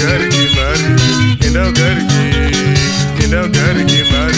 gargi mari, ina gargi, ina gargi mari.